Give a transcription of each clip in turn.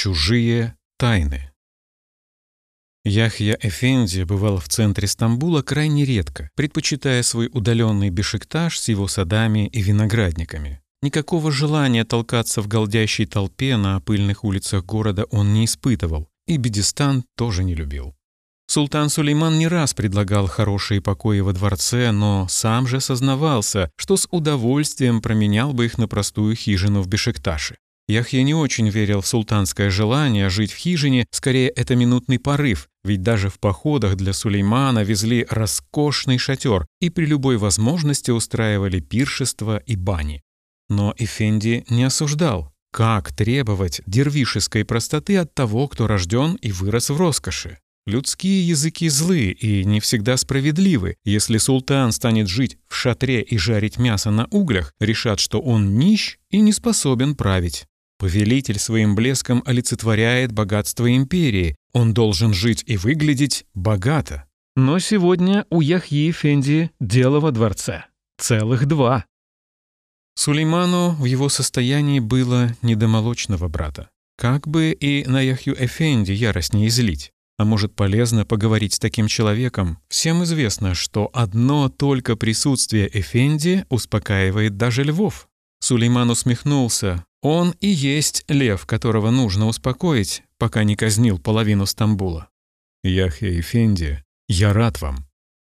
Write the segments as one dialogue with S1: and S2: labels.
S1: Чужие тайны. Яхья Эфенди бывал в центре Стамбула крайне редко, предпочитая свой удаленный Бешикташ с его садами и виноградниками. Никакого желания толкаться в голдящей толпе на пыльных улицах города он не испытывал, и Бедистан тоже не любил. Султан Сулейман не раз предлагал хорошие покои во дворце, но сам же сознавался, что с удовольствием променял бы их на простую хижину в Бешикташе. Яхья не очень верил в султанское желание жить в хижине, скорее это минутный порыв, ведь даже в походах для Сулеймана везли роскошный шатер и при любой возможности устраивали пиршества и бани. Но Эфенди не осуждал. Как требовать дервишеской простоты от того, кто рожден и вырос в роскоши? Людские языки злы и не всегда справедливы. Если султан станет жить в шатре и жарить мясо на углях, решат, что он нищ и не способен править. Повелитель своим блеском олицетворяет богатство империи. Он должен жить и выглядеть богато. Но сегодня у Яхьи Фенди дело во дворце. Целых два. Сулейману в его состоянии было не до молочного брата. Как бы и на Яхью Эфенди ярость не излить. А может, полезно поговорить с таким человеком? Всем известно, что одно только присутствие Эфенди успокаивает даже львов. Сулейман усмехнулся, он и есть лев, которого нужно успокоить, пока не казнил половину Стамбула. Яхья Эфенди, я рад вам.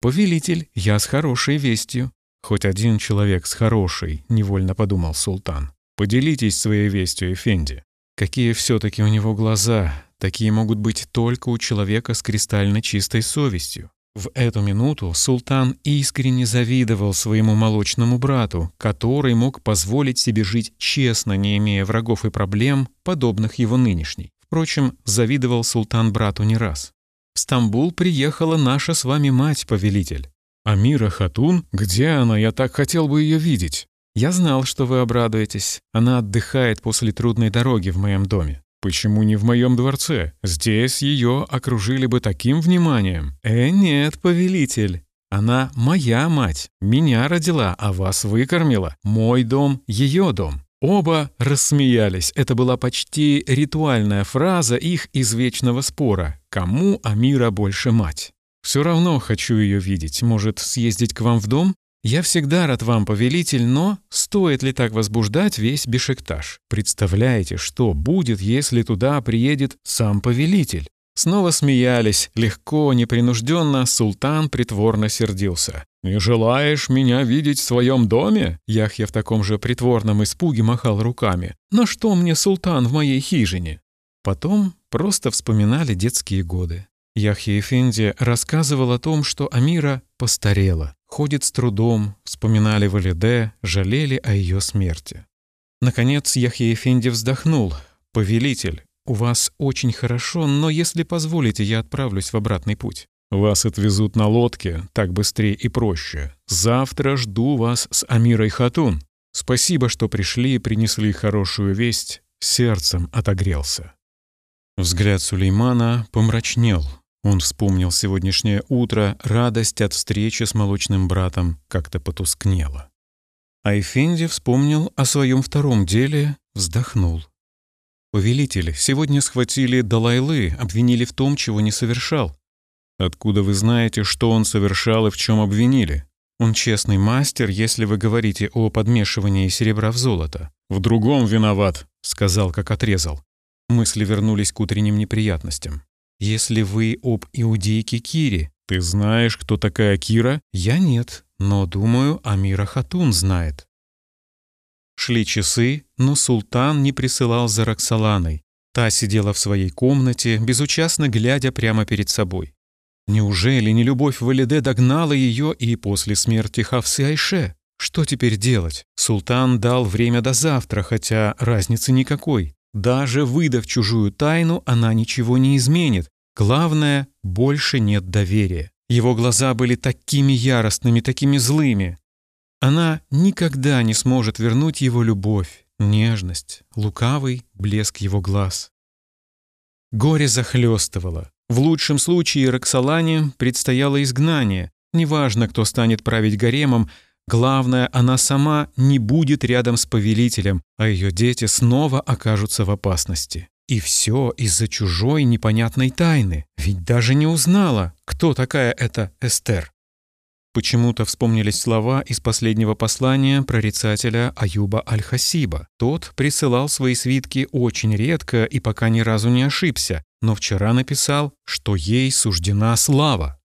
S1: Повелитель, я с хорошей вестью. Хоть один человек с хорошей, невольно подумал султан. Поделитесь своей вестью, Эфенди. Какие все-таки у него глаза, такие могут быть только у человека с кристально чистой совестью. В эту минуту султан искренне завидовал своему молочному брату, который мог позволить себе жить честно, не имея врагов и проблем, подобных его нынешней. Впрочем, завидовал султан брату не раз. В Стамбул приехала наша с вами мать, повелитель. Амира Хатун? Где она? Я так хотел бы ее видеть. Я знал, что вы обрадуетесь. Она отдыхает после трудной дороги в моем доме. Почему не в моем дворце? Здесь ее окружили бы таким вниманием. Э, нет, повелитель. Она моя мать. Меня родила, а вас выкормила. Мой дом — ее дом. Оба рассмеялись. Это была почти ритуальная фраза их извечного спора. Кому Амира больше мать? Все равно хочу ее видеть. Может, съездить к вам в дом? Я всегда рад вам, повелитель, но стоит ли так возбуждать весь Бешектаж? Представляете, что будет, если туда приедет сам повелитель? Снова смеялись, легко, непринужденно, султан притворно сердился. «Не желаешь меня видеть в своем доме?» Яхья в таком же притворном испуге махал руками. «На что мне султан в моей хижине?» Потом просто вспоминали детские годы. Яхья Эфенди рассказывал о том, что Амира постарела, ходит с трудом, вспоминали Валиде, жалели о ее смерти. Наконец Яхья Эфенди вздохнул. «Повелитель, у вас очень хорошо, но если позволите, я отправлюсь в обратный путь. Вас отвезут на лодке, так быстрее и проще. Завтра жду вас с Амирой Хатун. Спасибо, что пришли и принесли хорошую весть. Сердцем отогрелся». Взгляд Сулеймана помрачнел. Он вспомнил сегодняшнее утро, радость от встречи с молочным братом как-то потускнела. А Эфенди вспомнил о своем втором деле, вздохнул. «Повелитель, сегодня схватили Далайлы, обвинили в том, чего не совершал. Откуда вы знаете, что он совершал и в чем обвинили? Он честный мастер, если вы говорите о подмешивании серебра в золото. В другом виноват», — сказал, как отрезал. Мысли вернулись к утренним неприятностям. Если вы об иудейке Кире, ты знаешь, кто такая Кира? Я нет, но, думаю, Амира Хатун знает. Шли часы, но султан не присылал за Роксоланой. Та сидела в своей комнате, безучастно глядя прямо перед собой. Неужели не любовь Валиде догнала ее и после смерти Хавсы Айше? Что теперь делать? Султан дал время до завтра, хотя разницы никакой. Даже выдав чужую тайну, она ничего не изменит. Главное, больше нет доверия. Его глаза были такими яростными, такими злыми. Она никогда не сможет вернуть его любовь, нежность, лукавый блеск его глаз. Горе захлестывало. В лучшем случае Роксолане предстояло изгнание. Неважно, кто станет править гаремом, Главное, она сама не будет рядом с повелителем, а ее дети снова окажутся в опасности. И все из-за чужой непонятной тайны, ведь даже не узнала, кто такая эта Эстер. Почему-то вспомнились слова из последнего послания прорицателя Аюба Аль-Хасиба. Тот присылал свои свитки очень редко и пока ни разу не ошибся, но вчера написал, что ей суждена слава.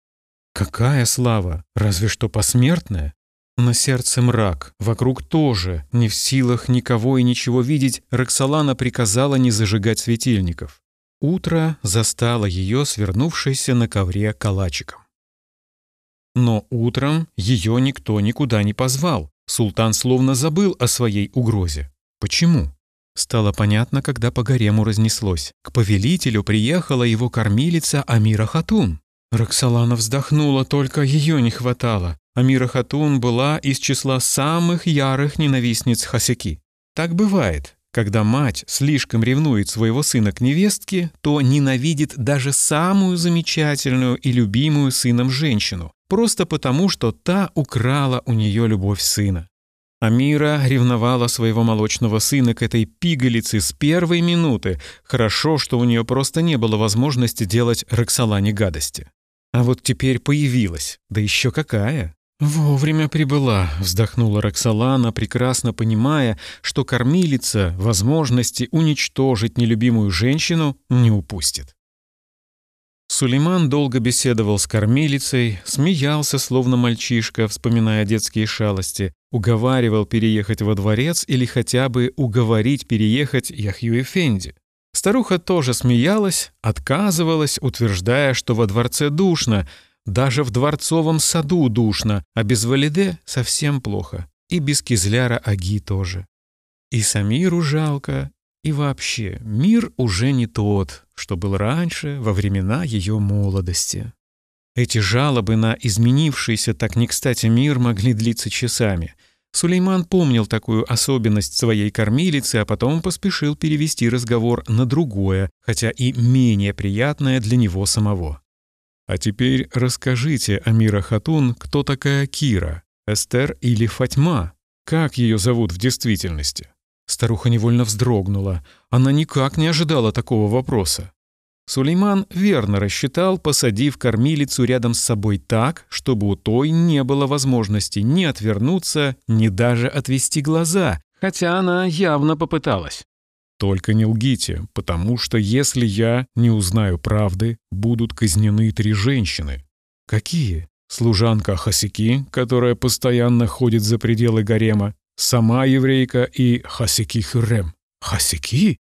S1: Какая слава? Разве что посмертная? На сердце мрак, вокруг тоже, не в силах никого и ничего видеть, Роксолана приказала не зажигать светильников. Утро застало ее, свернувшейся на ковре калачиком. Но утром ее никто никуда не позвал. Султан словно забыл о своей угрозе. Почему? Стало понятно, когда по гарему разнеслось. К повелителю приехала его кормилица Амира Хатун. Роксолана вздохнула, только ее не хватало. Амира Хатун была из числа самых ярых ненавистниц Хасяки. Так бывает. Когда мать слишком ревнует своего сына к невестке, то ненавидит даже самую замечательную и любимую сыном женщину, просто потому, что та украла у нее любовь сына. Амира ревновала своего молочного сына к этой пигалице с первой минуты. Хорошо, что у нее просто не было возможности делать Роксолане гадости. А вот теперь появилась, да еще какая. «Вовремя прибыла», — вздохнула Роксолана, прекрасно понимая, что кормилица возможности уничтожить нелюбимую женщину не упустит. Сулейман долго беседовал с кормилицей, смеялся, словно мальчишка, вспоминая детские шалости, уговаривал переехать во дворец или хотя бы уговорить переехать Яхью Эфенди. Старуха тоже смеялась, отказывалась, утверждая, что во дворце душно — даже в дворцовом саду душно, а без Валиде совсем плохо. И без Кизляра Аги тоже. И Самиру жалко, и вообще мир уже не тот, что был раньше, во времена ее молодости. Эти жалобы на изменившийся так не кстати мир могли длиться часами. Сулейман помнил такую особенность своей кормилицы, а потом поспешил перевести разговор на другое, хотя и менее приятное для него самого. А теперь расскажите, Амира Хатун, кто такая Кира, Эстер или Фатьма? Как ее зовут в действительности? Старуха невольно вздрогнула. Она никак не ожидала такого вопроса. Сулейман верно рассчитал, посадив кормилицу рядом с собой так, чтобы у той не было возможности ни отвернуться, ни даже отвести глаза, хотя она явно попыталась. Только не лгите, потому что если я не узнаю правды, будут казнены три женщины. Какие? Служанка Хасики, которая постоянно ходит за пределы гарема, сама еврейка и Хасики Хюрем. Хасики?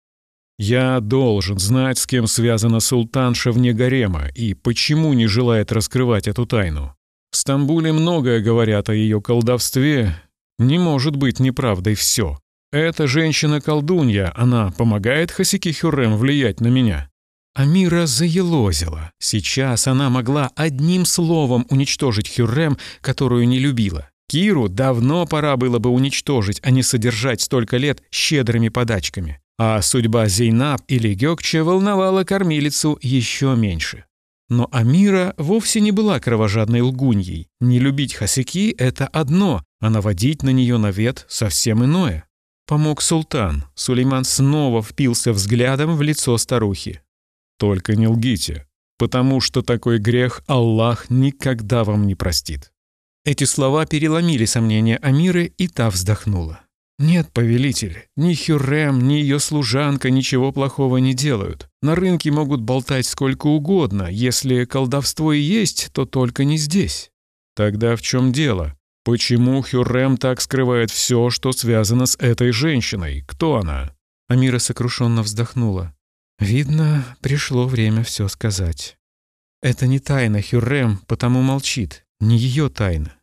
S1: Я должен знать, с кем связана султанша вне гарема и почему не желает раскрывать эту тайну. В Стамбуле многое говорят о ее колдовстве. Не может быть неправдой все. «Эта женщина-колдунья, она помогает Хасики Хюррем влиять на меня?» Амира заелозила. Сейчас она могла одним словом уничтожить Хюррем, которую не любила. Киру давно пора было бы уничтожить, а не содержать столько лет щедрыми подачками. А судьба Зейнаб или Гёкче волновала кормилицу еще меньше. Но Амира вовсе не была кровожадной лгуньей. Не любить Хасики — это одно, а наводить на нее навет — совсем иное. Помог султан. Сулейман снова впился взглядом в лицо старухи. «Только не лгите, потому что такой грех Аллах никогда вам не простит». Эти слова переломили сомнения Амиры, и та вздохнула. «Нет, повелитель, ни Хюррем, ни ее служанка ничего плохого не делают. На рынке могут болтать сколько угодно. Если колдовство и есть, то только не здесь». «Тогда в чем дело?» Почему Хюррем так скрывает все, что связано с этой женщиной? Кто она? Амира сокрушенно вздохнула. Видно, пришло время все сказать. Это не тайна Хюррем, потому молчит. Не ее тайна.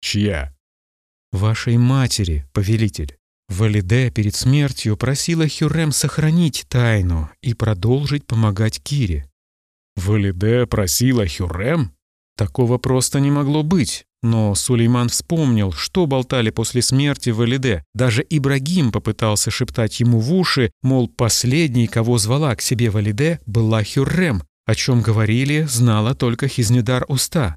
S1: Чья? Вашей матери, повелитель. Валиде перед смертью просила Хюррем сохранить тайну и продолжить помогать Кире. Валиде просила Хюррем? Такого просто не могло быть. Но Сулейман вспомнил, что болтали после смерти Валиде. Даже Ибрагим попытался шептать ему в уши, мол, последний, кого звала к себе Валиде, была Хюррем, о чем говорили, знала только Хизнедар Уста.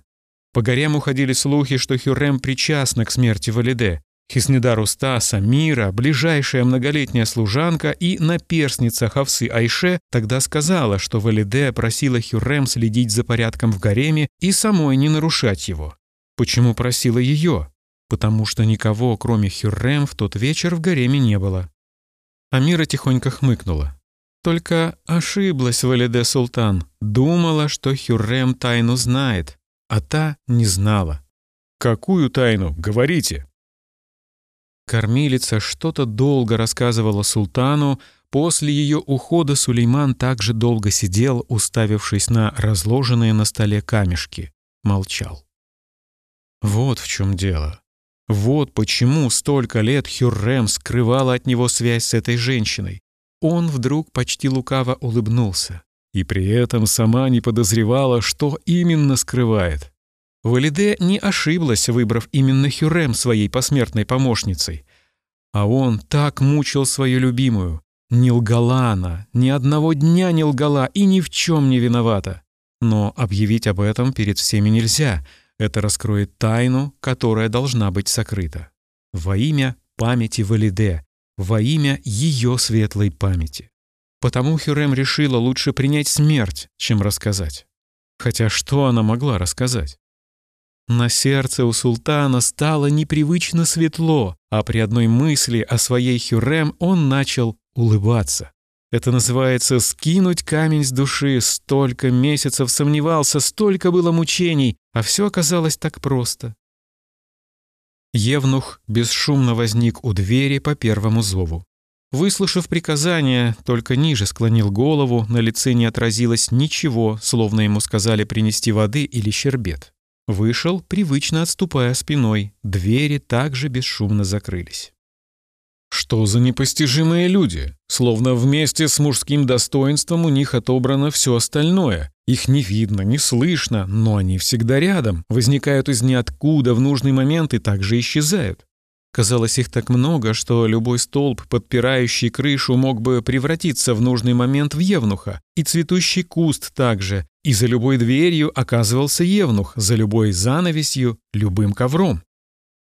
S1: По горям уходили слухи, что Хюррем причастна к смерти Валиде. Хиснедар Уста Самира, ближайшая многолетняя служанка и наперсница Хавсы Айше, тогда сказала, что Валиде просила Хюррем следить за порядком в гареме и самой не нарушать его. Почему просила ее? Потому что никого, кроме Хюррем, в тот вечер в гареме не было. Амира тихонько хмыкнула. Только ошиблась Валиде Султан, думала, что Хюррем тайну знает, а та не знала. «Какую тайну? Говорите!» Кормилица что-то долго рассказывала султану, после ее ухода Сулейман также долго сидел, уставившись на разложенные на столе камешки. Молчал. Вот в чем дело. Вот почему столько лет Хюррем скрывала от него связь с этой женщиной. Он вдруг почти лукаво улыбнулся. И при этом сама не подозревала, что именно скрывает. Валиде не ошиблась, выбрав именно Хюрем своей посмертной помощницей. А он так мучил свою любимую. Не лгала она, ни одного дня не лгала и ни в чем не виновата. Но объявить об этом перед всеми нельзя. Это раскроет тайну, которая должна быть сокрыта. Во имя памяти Валиде, во имя ее светлой памяти. Потому Хюрем решила лучше принять смерть, чем рассказать. Хотя что она могла рассказать? На сердце у султана стало непривычно светло, а при одной мысли о своей Хюррем он начал улыбаться. Это называется «скинуть камень с души». Столько месяцев сомневался, столько было мучений, а все оказалось так просто. Евнух бесшумно возник у двери по первому зову. Выслушав приказание, только ниже склонил голову, на лице не отразилось ничего, словно ему сказали принести воды или щербет. Вышел, привычно отступая спиной. Двери также бесшумно закрылись. Что за непостижимые люди? Словно вместе с мужским достоинством у них отобрано все остальное. Их не видно, не слышно, но они всегда рядом, возникают из ниоткуда в нужный момент и также исчезают. Казалось, их так много, что любой столб, подпирающий крышу, мог бы превратиться в нужный момент в евнуха, и цветущий куст также, и за любой дверью оказывался евнух, за любой занавесью — любым ковром.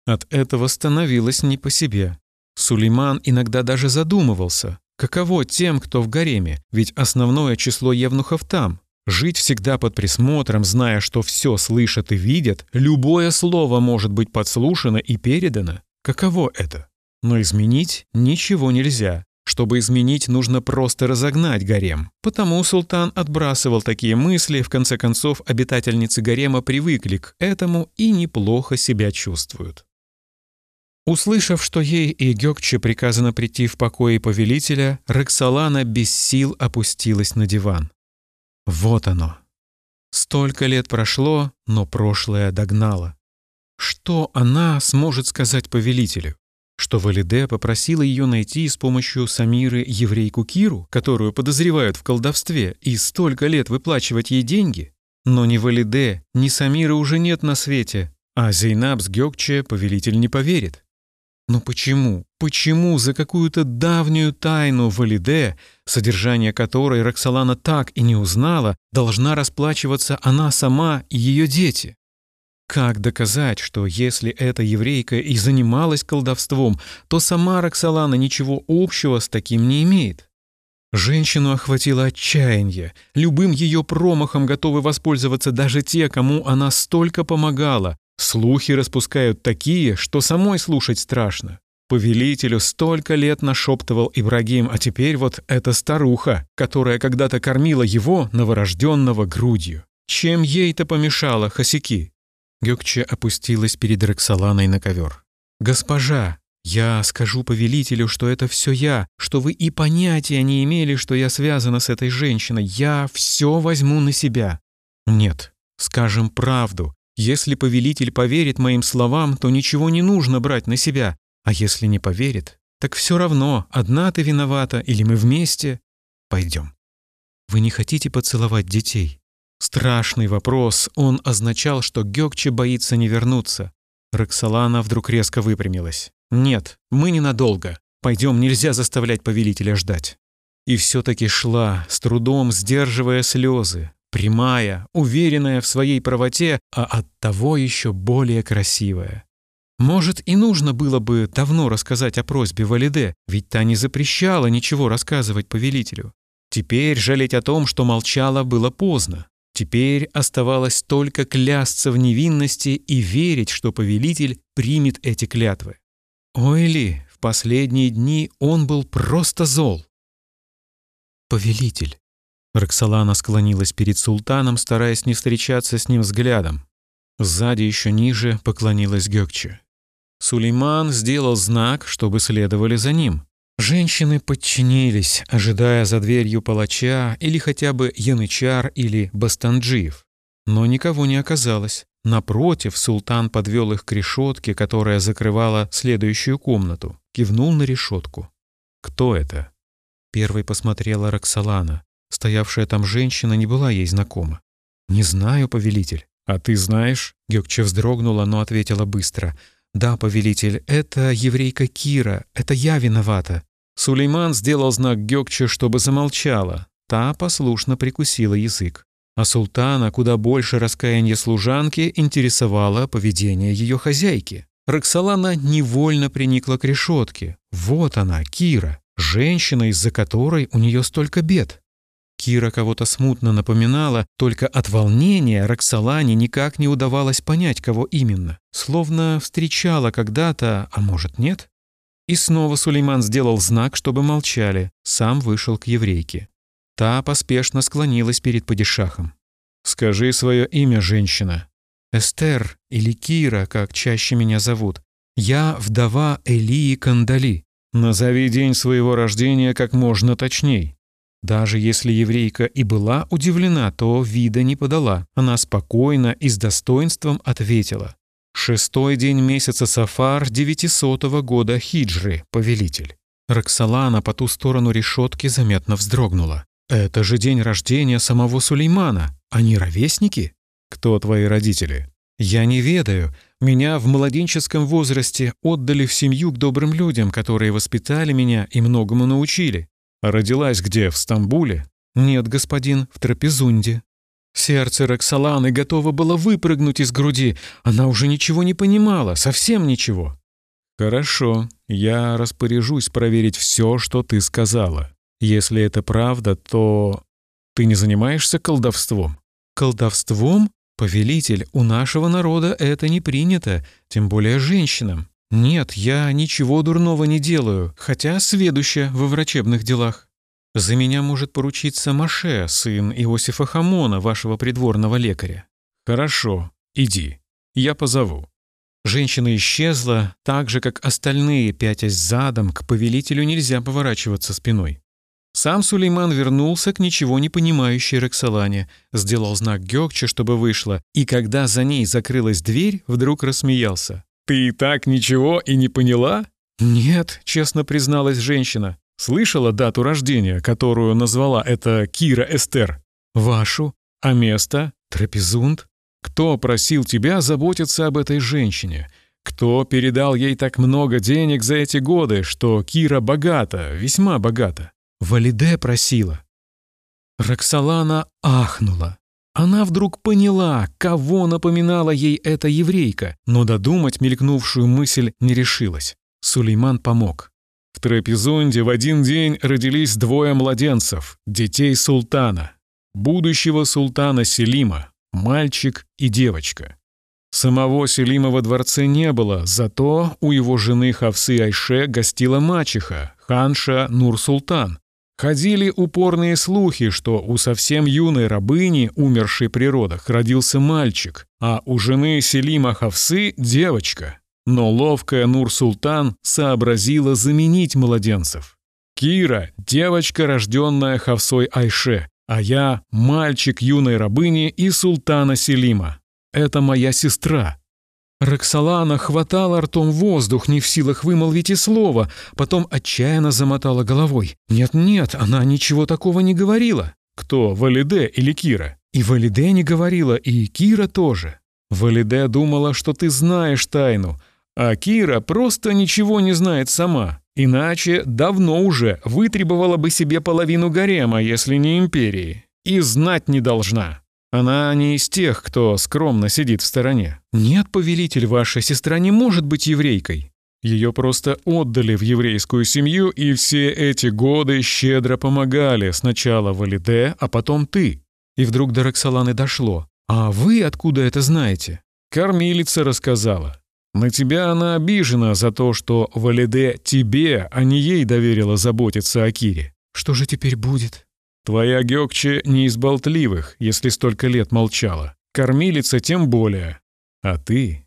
S1: От этого становилось не по себе. Сулейман иногда даже задумывался, каково тем, кто в гареме, ведь основное число евнухов там. Жить всегда под присмотром, зная, что все слышат и видят, любое слово может быть подслушано и передано. Каково это? Но изменить ничего нельзя. Чтобы изменить, нужно просто разогнать гарем. Потому султан отбрасывал такие мысли, в конце концов обитательницы гарема привыкли к этому и неплохо себя чувствуют. Услышав, что ей и Гёкче приказано прийти в покои повелителя, Роксолана без сил опустилась на диван. Вот оно. Столько лет прошло, но прошлое догнало. Что она сможет сказать повелителю? Что Валиде попросила ее найти с помощью Самиры еврейку Киру, которую подозревают в колдовстве, и столько лет выплачивать ей деньги? Но ни Валиде, ни Самиры уже нет на свете, а Зейнаб с Гёкче повелитель не поверит. Но почему? Почему за какую-то давнюю тайну Валиде, содержание которой Роксолана так и не узнала, должна расплачиваться она сама и ее дети? Как доказать, что если эта еврейка и занималась колдовством, то сама Роксолана ничего общего с таким не имеет? Женщину охватило отчаяние. Любым ее промахом готовы воспользоваться даже те, кому она столько помогала. Слухи распускают такие, что самой слушать страшно. Повелителю столько лет нашептывал Ибрагим, а теперь вот эта старуха, которая когда-то кормила его, новорожденного, грудью. Чем ей-то помешало Хосяки? Гёкче опустилась перед Роксоланой на ковер. «Госпожа, я скажу повелителю, что это все я, что вы и понятия не имели, что я связана с этой женщиной. Я все возьму на себя». «Нет, скажем правду. Если повелитель поверит моим словам, то ничего не нужно брать на себя. А если не поверит, так все равно, одна ты виновата или мы вместе. Пойдем. Вы не хотите поцеловать детей? Страшный вопрос, он означал, что Гёкче боится не вернуться. Роксолана вдруг резко выпрямилась. «Нет, мы ненадолго. Пойдем, нельзя заставлять повелителя ждать». И все-таки шла, с трудом сдерживая слезы, прямая, уверенная в своей правоте, а оттого еще более красивая. Может, и нужно было бы давно рассказать о просьбе Валиде, ведь та не запрещала ничего рассказывать повелителю. Теперь жалеть о том, что молчала, было поздно. Теперь оставалось только клясться в невинности и верить, что повелитель примет эти клятвы. Ой ли, в последние дни он был просто зол. «Повелитель». Роксолана склонилась перед султаном, стараясь не встречаться с ним взглядом. Сзади еще ниже поклонилась Гёкче. Сулейман сделал знак, чтобы следовали за ним. Женщины подчинились, ожидая за дверью палача или хотя бы янычар или бастанджиев. Но никого не оказалось. Напротив, султан подвел их к решетке, которая закрывала следующую комнату. Кивнул на решетку. «Кто это?» Первой посмотрела Роксолана. Стоявшая там женщина не была ей знакома. «Не знаю, повелитель». «А ты знаешь?» Гёкче вздрогнула, но ответила быстро. «Да, повелитель, это еврейка Кира, это я виновата». Сулейман сделал знак Гёкче, чтобы замолчала. Та послушно прикусила язык. А султана куда больше раскаяния служанки интересовало поведение ее хозяйки. Роксолана невольно приникла к решетке. Вот она, Кира, женщина, из-за которой у нее столько бед. Кира кого-то смутно напоминала, только от волнения Роксолане никак не удавалось понять, кого именно. Словно встречала когда-то, а может нет? И снова Сулейман сделал знак, чтобы молчали, сам вышел к еврейке. Та поспешно склонилась перед падишахом. «Скажи свое имя, женщина». «Эстер или Кира, как чаще меня зовут. Я вдова Элии Кандали. Назови день своего рождения как можно точней». Даже если еврейка и была удивлена, то вида не подала. Она спокойно и с достоинством ответила. Шестой день месяца Сафар девятисотого года хиджры, повелитель. Роксолана по ту сторону решетки заметно вздрогнула. «Это же день рождения самого Сулеймана. Они ровесники?» «Кто твои родители?» «Я не ведаю. Меня в младенческом возрасте отдали в семью к добрым людям, которые воспитали меня и многому научили. Родилась где, в Стамбуле?» «Нет, господин, в Трапезунде». Сердце Роксоланы готово было выпрыгнуть из груди. Она уже ничего не понимала, совсем ничего. «Хорошо, я распоряжусь проверить все, что ты сказала. Если это правда, то ты не занимаешься колдовством?» «Колдовством? Повелитель, у нашего народа это не принято, тем более женщинам. Нет, я ничего дурного не делаю, хотя сведуща во врачебных делах». За меня может поручиться Маше, сын Иосифа Хамона, вашего придворного лекаря. Хорошо, иди. Я позову. Женщина исчезла, так же, как остальные, пятясь задом, к повелителю нельзя поворачиваться спиной. Сам Сулейман вернулся к ничего не понимающей Роксолане, сделал знак Гёкче, чтобы вышла, и когда за ней закрылась дверь, вдруг рассмеялся. «Ты и так ничего и не поняла?» «Нет», — честно призналась женщина. Слышала дату рождения, которую назвала эта Кира Эстер? Вашу? А место? Трапезунд? Кто просил тебя заботиться об этой женщине? Кто передал ей так много денег за эти годы, что Кира богата, весьма богата? Валиде просила. Роксолана ахнула. Она вдруг поняла, кого напоминала ей эта еврейка, но додумать мелькнувшую мысль не решилась. Сулейман помог. В Трапезунде в один день родились двое младенцев, детей султана, будущего султана Селима, мальчик и девочка. Самого Селима во дворце не было, зато у его жены Хавсы Айше гостила мачеха, ханша Нур-Султан. Ходили упорные слухи, что у совсем юной рабыни, умершей при родах, родился мальчик, а у жены Селима Хавсы – девочка. Но ловкая Нур-Султан сообразила заменить младенцев. Кира – девочка, рожденная Хавсой Айше, а я – мальчик юной рабыни и султана Селима. Это моя сестра. Роксолана хватала ртом воздух, не в силах вымолвить и слова, потом отчаянно замотала головой. «Нет-нет, она ничего такого не говорила». «Кто, Валиде или Кира?» «И Валиде не говорила, и Кира тоже». «Валиде думала, что ты знаешь тайну, а Кира просто ничего не знает сама. Иначе давно уже вытребовала бы себе половину гарема, если не империи. И знать не должна. Она не из тех, кто скромно сидит в стороне. Нет, повелитель, ваша сестра не может быть еврейкой. Ее просто отдали в еврейскую семью, и все эти годы щедро помогали. Сначала Валиде, а потом ты. И вдруг до Роксоланы дошло. А вы откуда это знаете? Кормилица рассказала. На тебя она обижена за то, что Валиде тебе, а не ей доверила заботиться о Кире. Что же теперь будет? Твоя Гёкче не из болтливых, если столько лет молчала. Кормилица тем более. А ты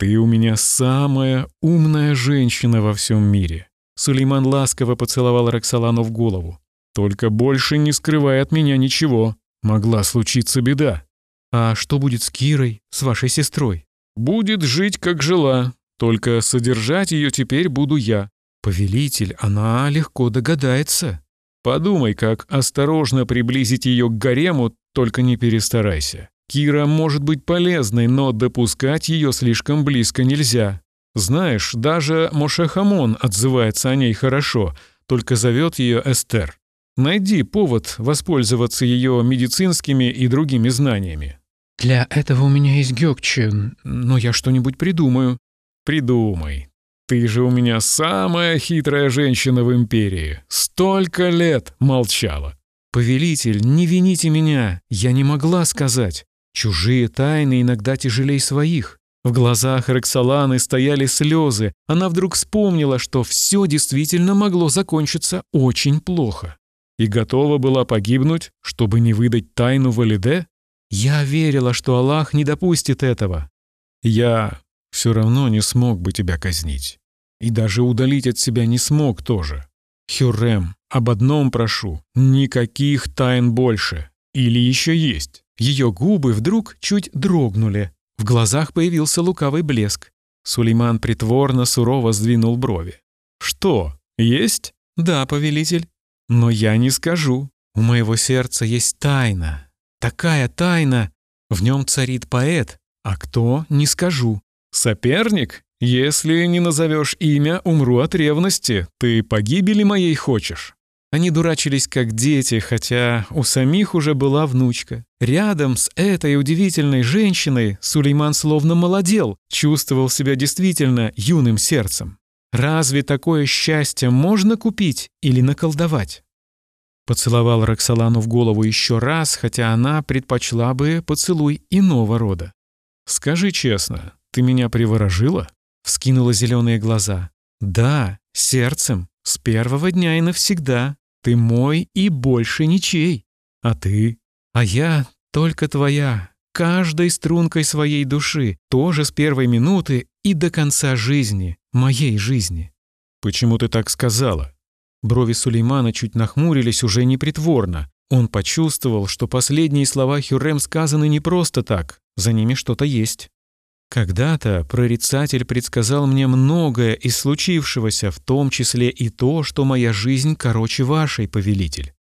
S1: «Ты у меня самая умная женщина во всем мире». Сулейман ласково поцеловал Роксолану в голову. «Только больше не скрывай от меня ничего. Могла случиться беда». «А что будет с Кирой, с вашей сестрой?» «Будет жить, как жила. Только содержать ее теперь буду я». «Повелитель, она легко догадается». «Подумай, как осторожно приблизить ее к гарему, только не перестарайся. Кира может быть полезной, но допускать ее слишком близко нельзя. Знаешь, даже Мошехамон отзывается о ней хорошо, только зовет ее Эстер. Найди повод воспользоваться ее медицинскими и другими знаниями. Для этого у меня есть Гёкче, но я что-нибудь придумаю. Придумай. Ты же у меня самая хитрая женщина в империи. Столько лет молчала. Повелитель, не вините меня, я не могла сказать. Чужие тайны иногда тяжелее своих. В глазах Роксоланы стояли слезы. Она вдруг вспомнила, что все действительно могло закончиться очень плохо. И готова была погибнуть, чтобы не выдать тайну Валиде? Я верила, что Аллах не допустит этого. Я все равно не смог бы тебя казнить. И даже удалить от себя не смог тоже. Хюррем, об одном прошу, никаких тайн больше. Или еще есть. Ее губы вдруг чуть дрогнули. В глазах появился лукавый блеск. Сулейман притворно сурово сдвинул брови. «Что, есть?» «Да, повелитель. Но я не скажу. У моего сердца есть тайна. Такая тайна. В нем царит поэт. А кто, не скажу. Соперник? Если не назовешь имя, умру от ревности. Ты погибели моей хочешь?» Они дурачились как дети, хотя у самих уже была внучка. Рядом с этой удивительной женщиной Сулейман словно молодел, чувствовал себя действительно юным сердцем. Разве такое счастье можно купить или наколдовать? Поцеловал Роксолану в голову еще раз, хотя она предпочла бы поцелуй иного рода. «Скажи честно, ты меня приворожила?» Вскинула зеленые глаза. «Да, сердцем, с первого дня и навсегда. Ты мой и больше ничей. А ты? А я только твоя, каждой стрункой своей души, тоже с первой минуты и до конца жизни, моей жизни. Почему ты так сказала? Брови Сулеймана чуть нахмурились уже непритворно. Он почувствовал, что последние слова Хюррем сказаны не просто так, за ними что-то есть. Когда-то прорицатель предсказал мне многое из случившегося, в том числе и то, что моя жизнь короче вашей, повелитель.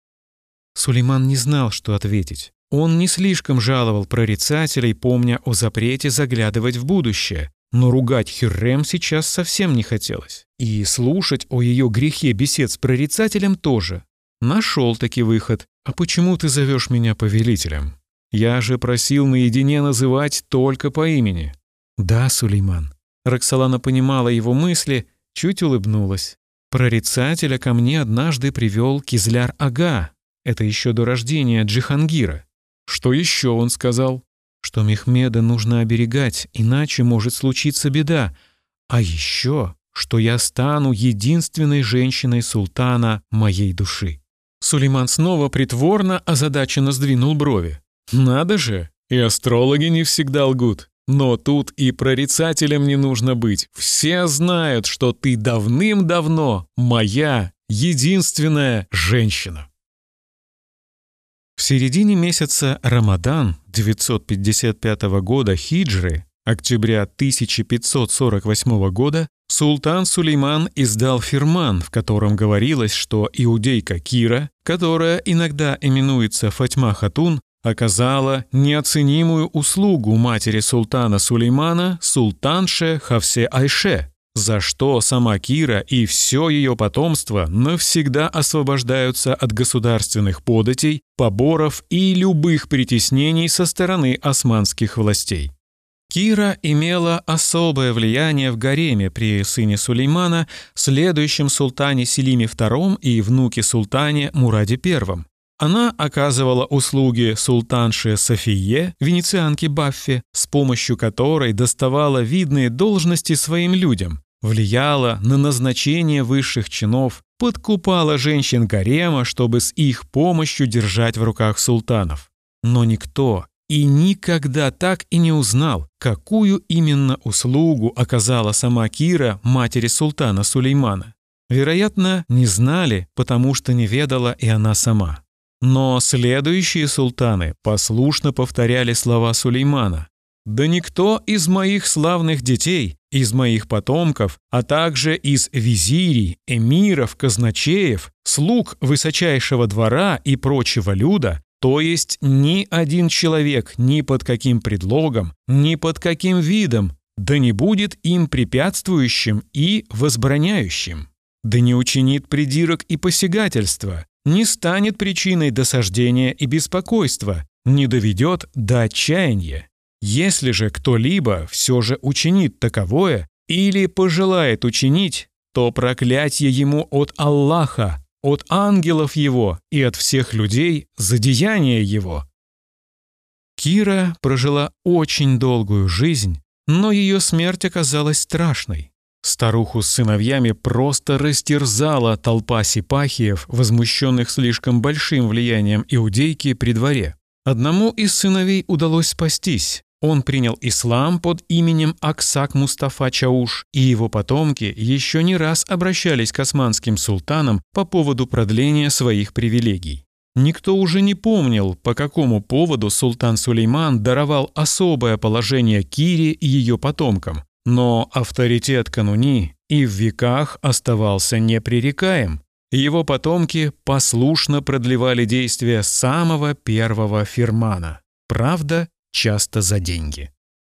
S1: Сулейман не знал, что ответить. Он не слишком жаловал прорицателей, помня о запрете заглядывать в будущее, но ругать Хюррем сейчас совсем не хотелось. И слушать о ее грехе бесед с прорицателем тоже. Нашел таки выход. «А почему ты зовешь меня повелителем? Я же просил наедине называть только по имени». «Да, Сулейман». Роксолана понимала его мысли, чуть улыбнулась. «Прорицателя ко мне однажды привел Кизляр-ага. Это еще до рождения Джихангира. Что еще он сказал? Что Мехмеда нужно оберегать, иначе может случиться беда. А еще, что я стану единственной женщиной султана моей души». Сулейман снова притворно озадаченно сдвинул брови. «Надо же! И астрологи не всегда лгут. Но тут и прорицателем не нужно быть. Все знают, что ты давным-давно моя единственная женщина. В середине месяца Рамадан 955 года хиджры, октября 1548 года, султан Сулейман издал фирман, в котором говорилось, что иудейка Кира, которая иногда именуется Фатьма Хатун, оказала неоценимую услугу матери султана Сулеймана, султанше Хавсе Айше, за что сама Кира и все ее потомство навсегда освобождаются от государственных податей, поборов и любых притеснений со стороны османских властей. Кира имела особое влияние в гареме при сыне Сулеймана, следующем султане Селиме II и внуке султане Мураде I. Она оказывала услуги султанше Софие, венецианке Баффе, с помощью которой доставала видные должности своим людям, влияла на назначение высших чинов, подкупала женщин гарема, чтобы с их помощью держать в руках султанов. Но никто и никогда так и не узнал, какую именно услугу оказала сама Кира матери султана Сулеймана. Вероятно, не знали, потому что не ведала и она сама. Но следующие султаны послушно повторяли слова Сулеймана. «Да никто из моих славных детей, из моих потомков, а также из визирей, эмиров, казначеев, слуг высочайшего двора и прочего люда то есть ни один человек ни под каким предлогом, ни под каким видом, да не будет им препятствующим и возбраняющим, да не учинит придирок и посягательства, не станет причиной досаждения и беспокойства, не доведет до отчаяния. Если же кто-либо все же учинит таковое или пожелает учинить, то проклятие ему от Аллаха, от ангелов его и от всех людей за деяния его. Кира прожила очень долгую жизнь, но ее смерть оказалась страшной. Старуху с сыновьями просто растерзала толпа сипахиев, возмущенных слишком большим влиянием иудейки при дворе. Одному из сыновей удалось спастись, он принял ислам под именем Аксак Мустафа Чауш, и его потомки еще не раз обращались к османским султанам по поводу продления своих привилегий. Никто уже не помнил, по какому поводу султан Сулейман даровал особое положение Кире и ее потомкам, но авторитет кануни и в веках оставался непререкаем. Его потомки послушно продлевали действия самого первого фирмана. Правда, часто за деньги.